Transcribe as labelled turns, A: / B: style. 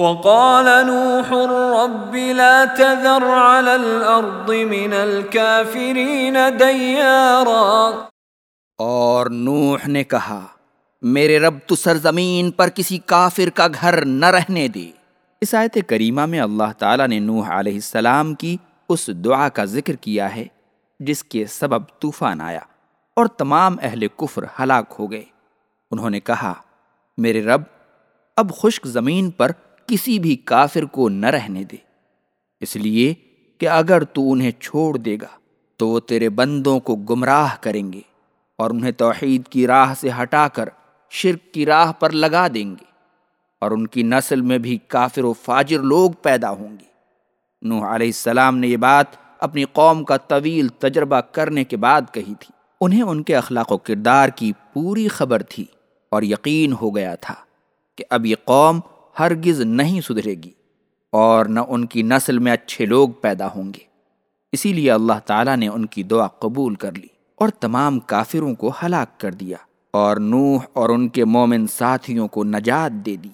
A: وقال نوح رب لا تذر على الأرض من الكافرين ديارا
B: اور نوح نے کہا، میرے رب تو سرزمین پر کسی کافر کا گھر نہ رہنے دے۔ اس آیت کریمہ میں اللہ تعالیٰ نے نوح علیہ السلام کی اس دعا کا ذکر کیا ہے، جس کے سبب طوفان آیا اور تمام اہل کفر ہلاک ہو گئے۔ انہوں نے کہا، میرے رب، اب خشک زمین پر کسی بھی کافر کو نہ رہنے دے۔ اس لیے کہ اگر تو انہیں چھوڑ دے گا، تو وہ تیرے بندوں کو گمراہ کریں گے اور انہیں توحید کی راہ سے ہٹا کر شرک کی راہ پر لگا دیں گے اور ان کی نسل میں بھی کافر و فاجر لوگ پیدا ہوں گے۔ نوح علیہ السلام نے یہ بات اپنی قوم کا طویل تجربہ کرنے کے بعد کہی تھی۔ انہیں ان کے اخلاق و کردار کی پوری خبر تھی اور یقین ہو گیا تھا کہ اب یہ قوم ہرگز نہیں سدھرے گی اور نہ ان کی نسل میں اچھے لوگ پیدا ہوں گے۔ اسی لیے اللہ تعالیٰ نے ان کی دعا قبول کر لی اور تمام کافروں کو ہلاک کر دیا اور نوح اور ان کے مومن ساتھیوں کو نجات دے دی۔